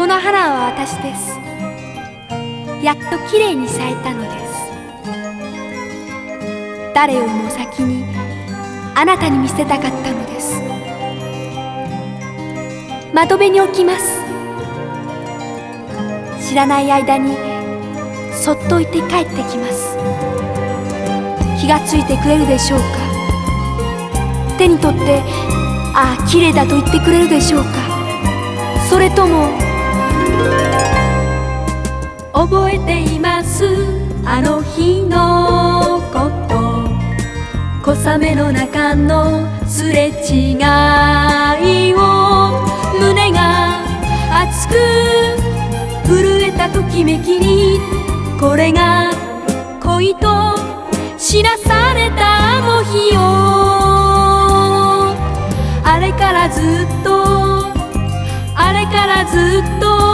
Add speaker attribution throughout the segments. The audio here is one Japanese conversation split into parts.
Speaker 1: この花は私です。やっときれいに咲いたのです。誰よりも先にあなたに見せたかったのです。窓辺に置きます。知らない間にそっと置いて帰ってきます。気がついてくれるでしょうか。手に取ってああ綺麗だと言ってくれるでしょうか。それとも覚えています。あの日のこと。小雨の中のすれ違いを。胸が熱く震えたときめきにこれが恋と知らされたあの日よ。あれからずっと。あれからずっと。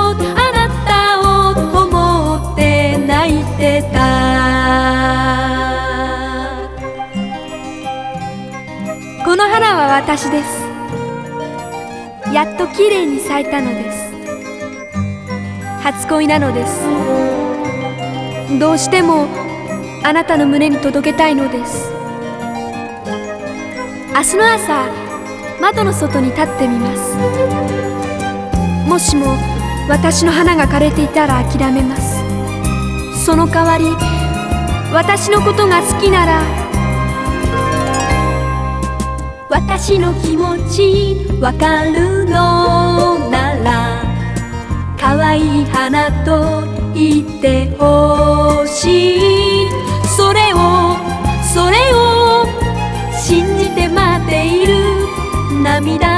Speaker 1: 私です。やっときれいに咲いたのです。初恋なのです。どうしてもあなたの胸に届けたいのです。明日の朝窓の外に立ってみます。もしも私の花が枯れていたら諦めます。その代わり私のことが好きなら私の気持ちわかるのなら可愛い花と言ってほしい。それをそれを信じて待っている涙。